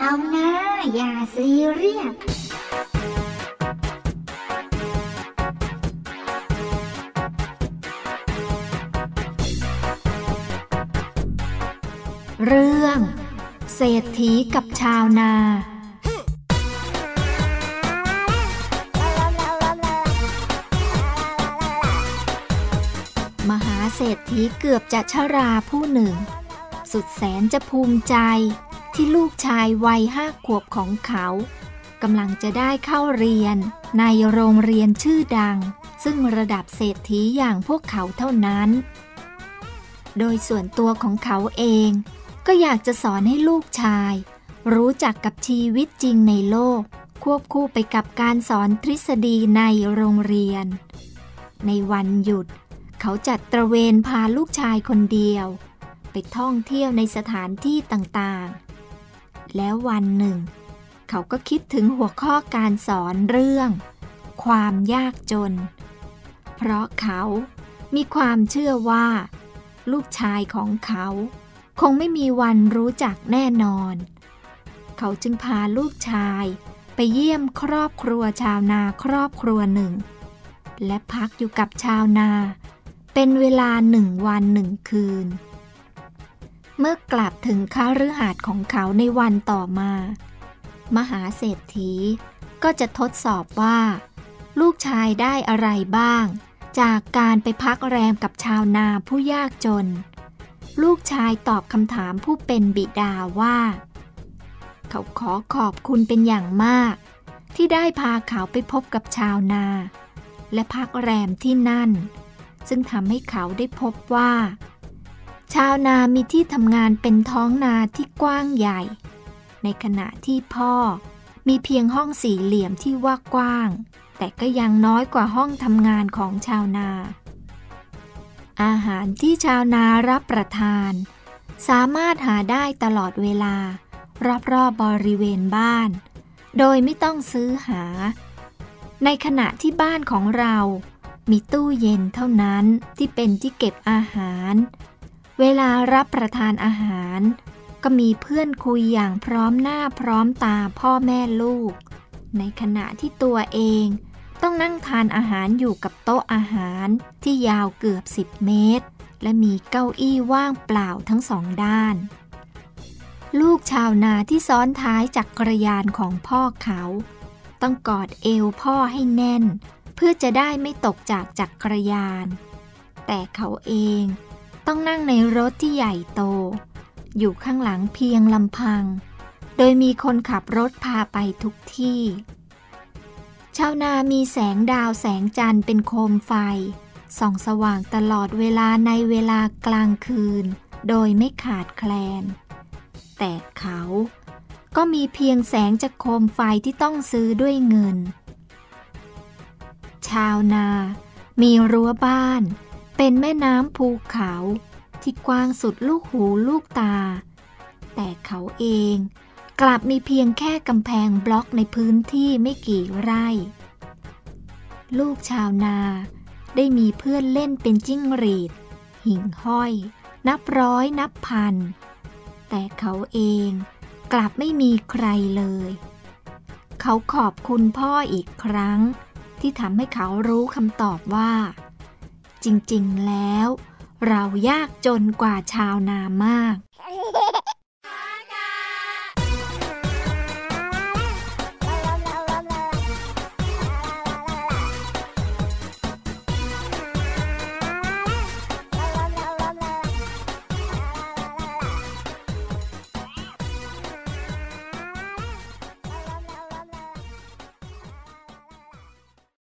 เอานะ อย่าซีเรียสเรื่อง เศรษฐีกับชาวนา มหาเศรษฐีเกือบจะชราผู้หนึ่ง สุดแสนจะภูมิใจ ที่ลูกชายวัยห้าขวบของเขากำลังจะได้เข้าเรียน ในโรงเรียนชื่อดัง ซึ่งระดับเศรษฐีอย่างพวกเขาเท่านั้น โดยส่วนตัวของเขาเอง ก็อยากจะสอนให้ลูกชาย รู้จักกับชีวิตจริงในโลก ควบคู่ไปกับการสอนทฤษฎีในโรงเรียน ในวันหยุด เขาจัดตระเวนพาลูกชายคนเดียว ไปท่องเที่ยวในสถานที่ต่างๆ แล้ววันหนึ่ง เขาก็คิดถึงหัวข้อการสอนเรื่อง ความยากจน เพราะเขามีความเชื่อว่า ลูกชายของเขา คงไม่มีวันรู้จักแน่นอน เขาจึงพาลูกชายไปเยี่ยมครอบครัวชาวนาครอบครัวหนึ่ง และพักอยู่กับชาวนา เป็นเวลาหนึ่งวันหนึ่งคืน เมื่อกลับถึงค้าฤหาสน์ของเขาในวันต่อมา มหาเศรษฐีก็จะทดสอบว่า ลูกชายได้อะไรบ้าง จากการไปพักแรมกับชาวนาผู้ยากจน ลูกชายตอบคำถามผู้เป็นบิดาว่า เขาขอขอบคุณเป็นอย่างมาก ที่ได้พาเขาไปพบกับชาวนา และพักแรมที่นั่น ซึ่งทำให้เขาได้พบว่า ชาวนามีที่ทำงานเป็นท้องนาที่กว้างใหญ่ ในขณะที่พ่อมีเพียงห้องสี่เหลี่ยมที่ว่ากว้าง แต่ก็ยังน้อยกว่าห้องทำงานของชาวนา อาหารที่ชาวนารับประทาน สามารถหาได้ตลอดเวลา รอบๆบบริเวณบ้าน โดยไม่ต้องซื้อหา ในขณะที่บ้านของเรา มีตู้เย็นเท่านั้นที่เป็นที่เก็บอาหาร เวลารับประทานอาหาร ก็มีเพื่อนคุยอย่างพร้อมหน้าพร้อมตาพ่อแม่ลูก ในขณะที่ตัวเอง ต้องนั่งทานอาหารอยู่กับโต๊ะอาหารที่ยาวเกือบ 10 เมตร และมีเก้าอี้ว่างเปล่าทั้งสองด้าน ลูกชาวนาที่ซ้อนท้ายจักรยานของพ่อเขา ต้องกอดเอวพ่อให้แน่น เพื่อจะได้ไม่ตกจากจักรยาน แต่เขาเอง ต้องนั่งในรถที่ใหญ่โต อยู่ข้างหลังเพียงลำพัง โดยมีคนขับรถพาไปทุกที่ ชาวนามีแสงดาวแสงจันทร์เป็นโคมไฟ ส่องสว่างตลอดเวลาในเวลากลางคืน โดยไม่ขาดแคลน แต่เขาก็มีเพียงแสงจากโคมไฟที่ต้องซื้อด้วยเงิน ชาวนา มีรั้วบ้าน เป็นแม่น้ำภูเขาที่กว้างสุดลูกหูลูกตา แต่เขาเองกลับมีเพียงแค่กำแพงบล็อกในพื้นที่ไม่กี่ไร่ ลูกชาวนาได้มีเพื่อนเล่นเป็นจิ้งหรีด หิ่งห้อย นับร้อยนับพัน แต่เขาเองกลับไม่มีใครเลย เขาขอบคุณพ่ออีกครั้ง ที่ทำให้เขารู้คำตอบว่า จริงๆแล้ว เรายากจนกว่าชาวนามาก